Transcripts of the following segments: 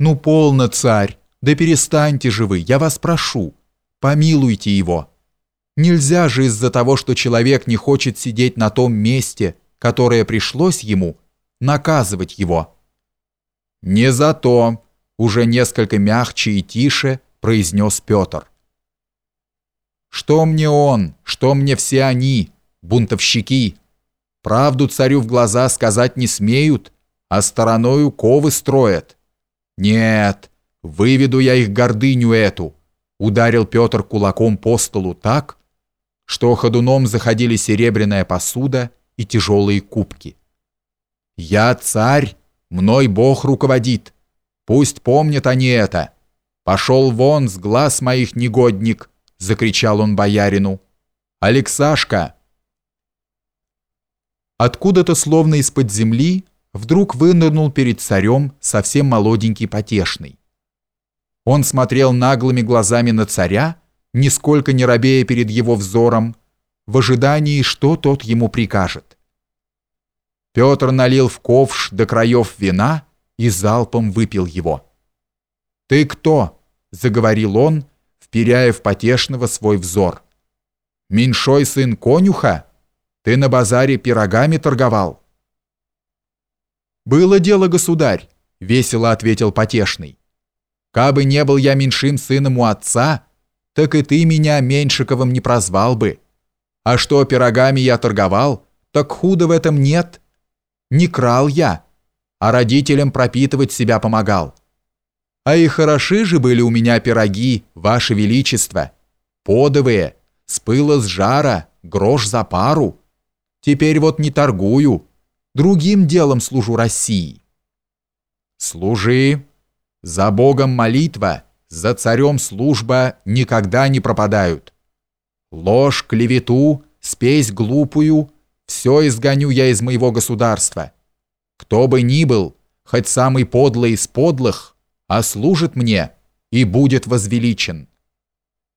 «Ну, полно, царь, да перестаньте же вы, я вас прошу, помилуйте его. Нельзя же из-за того, что человек не хочет сидеть на том месте, которое пришлось ему, наказывать его». «Не за то», — уже несколько мягче и тише произнес Петр. «Что мне он, что мне все они, бунтовщики? Правду царю в глаза сказать не смеют, а стороною ковы строят. Нет, выведу я их гордыню эту», — ударил Петр кулаком по столу так, что ходуном заходили серебряная посуда и тяжелые кубки. «Я царь, мной Бог руководит. Пусть помнят они это. Пошел вон с глаз моих негодник!» — закричал он боярину. «Алексашка!» Откуда-то, словно из-под земли, вдруг вынырнул перед царем совсем молоденький потешный. Он смотрел наглыми глазами на царя, нисколько не робея перед его взором, в ожидании, что тот ему прикажет. Петр налил в ковш до краев вина и залпом выпил его. «Ты кто?» — заговорил он, вперяя в потешного свой взор. «Меньшой сын конюха? Ты на базаре пирогами торговал?» «Было дело, государь», — весело ответил потешный. «Кабы не был я меньшим сыном у отца, так и ты меня Меньшиковым не прозвал бы. А что пирогами я торговал, так худо в этом нет». Не крал я, а родителям пропитывать себя помогал. А и хороши же были у меня пироги, ваше величество, подовые, с пыла с жара, грош за пару. Теперь вот не торгую, другим делом служу России. Служи, за Богом молитва, за царем служба никогда не пропадают. Ложь, клевету, спесь глупую — все изгоню я из моего государства. Кто бы ни был, хоть самый подлый из подлых, а служит мне и будет возвеличен.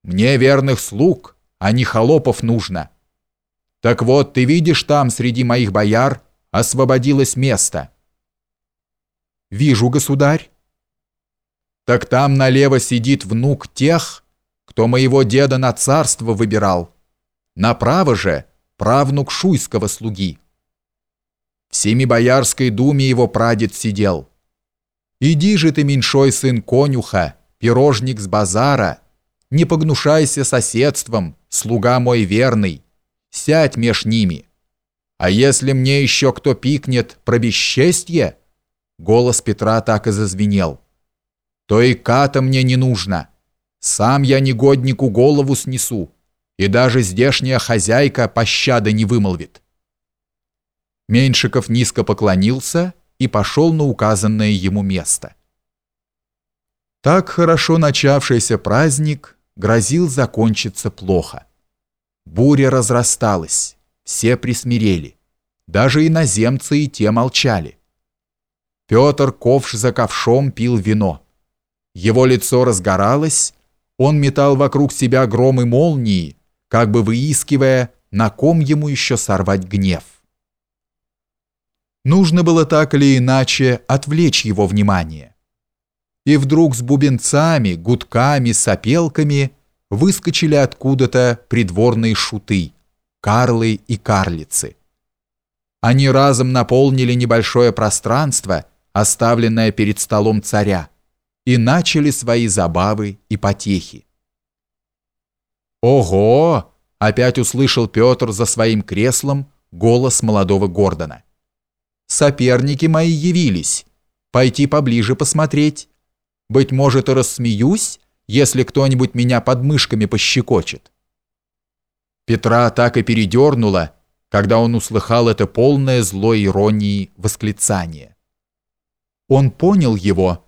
Мне верных слуг, а не холопов нужно. Так вот, ты видишь там среди моих бояр освободилось место. Вижу, государь. Так там налево сидит внук тех, кто моего деда на царство выбирал. Направо же — правнук шуйского слуги. В Семибоярской думе его прадед сидел. Иди же ты, меньшой сын конюха, пирожник с базара, не погнушайся соседством, слуга мой верный, сядь меж ними. А если мне еще кто пикнет про бесчестье, голос Петра так и зазвенел, то и ката мне не нужно, сам я негоднику голову снесу, и даже здешняя хозяйка пощады не вымолвит. Меньшиков низко поклонился и пошел на указанное ему место. Так хорошо начавшийся праздник грозил закончиться плохо. Буря разрасталась, все присмирели, даже иноземцы и те молчали. Петр ковш за ковшом пил вино. Его лицо разгоралось, он метал вокруг себя громы молнии, как бы выискивая, на ком ему еще сорвать гнев. Нужно было так или иначе отвлечь его внимание. И вдруг с бубенцами, гудками, сопелками выскочили откуда-то придворные шуты, карлы и карлицы. Они разом наполнили небольшое пространство, оставленное перед столом царя, и начали свои забавы и потехи. «Ого!» – опять услышал Петр за своим креслом голос молодого Гордона. «Соперники мои явились. Пойти поближе посмотреть. Быть может, и рассмеюсь, если кто-нибудь меня под мышками пощекочет». Петра так и передернуло, когда он услыхал это полное злой иронии восклицание. Он понял его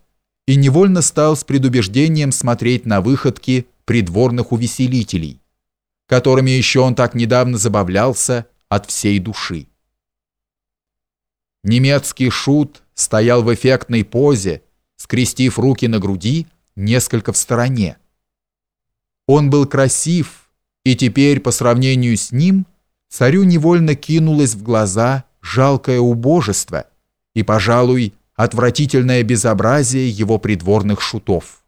и невольно стал с предубеждением смотреть на выходки придворных увеселителей, которыми еще он так недавно забавлялся от всей души. Немецкий шут стоял в эффектной позе, скрестив руки на груди, несколько в стороне. Он был красив, и теперь по сравнению с ним царю невольно кинулось в глаза жалкое убожество и, пожалуй, отвратительное безобразие его придворных шутов.